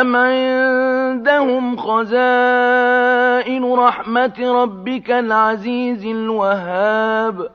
أَمْ عِندَهُمْ خَزَائِنُ رَحْمَةِ رَبِّكَ الْعَزِيزِ الْوَهَّابِ